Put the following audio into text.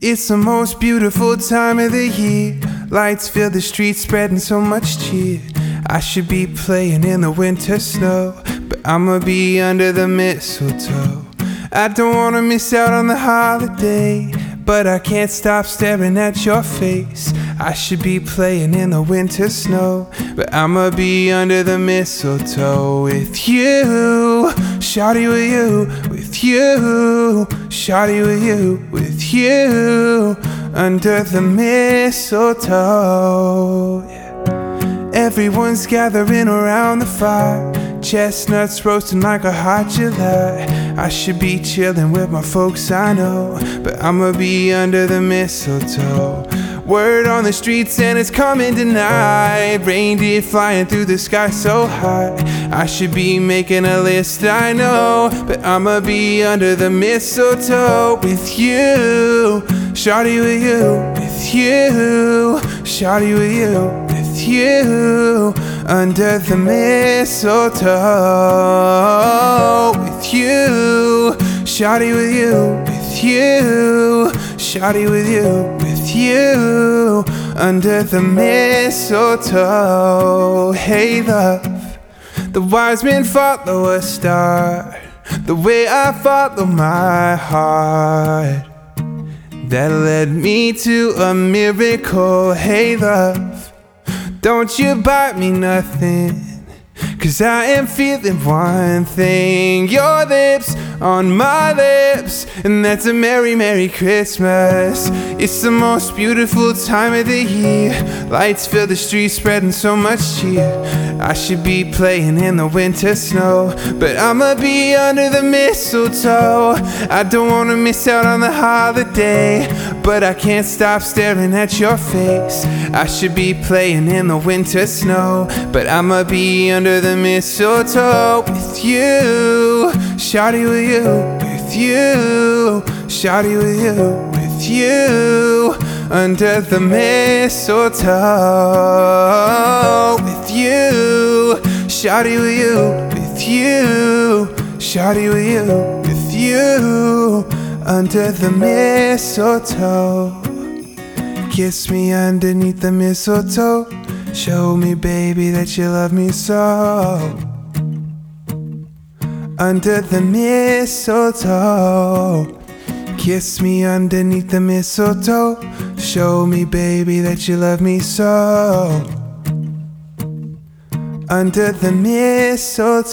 It's the most beautiful time of the year. Lights fill the streets, spreading so much cheer. I should be playing in the winter snow, but I'ma be under the mistletoe. I don't wanna miss out on the holiday, but I can't stop staring at your face. I should be playing in the winter snow, but I'ma be under the mistletoe with you. Shawty with you, with you. Shawty with you, with you. Under the mistletoe. Yeah. Everyone's gathering around the fire. Chestnuts roasting like a hot July. I should be chilling with my folks, I know. But I'ma be under the mistletoe. Word on the streets and it's coming tonight. Reindeer flying through the sky so high. I should be making a list, I know. But I'ma be under the mistletoe with you. Shawty with you, with you. Shawty with you, with you. Under the mistletoe with you. Shawty with you, with you. Shawty with you, with you. Under the mistletoe. Hey, love. The wise men follow a star. The way I follow my heart. That led me to a miracle. Hey, love. Don't you buy me nothing. Cause I am feeling one thing Your lips on my lips And that's a Merry, Merry Christmas. It's the most beautiful time of the year. Lights fill the streets spreading so much cheer. I should be playing in the winter snow But I'ma be under the mistletoe. I don't wanna miss out on the holiday But I can't stop staring at your face. I should be playing in the winter snow But I'ma be under the mistletoe with you Shawty with you, with you Shawty with you, with you Under the mistletoe. With you Shawty with you, with you Shawty with you, with you Under the mistletoe. Kiss me underneath the mistletoe. Show me, baby, that you love me so. Under the mistletoe. Kiss me underneath the mistletoe. Show me, baby, that you love me so. Under the mistletoe.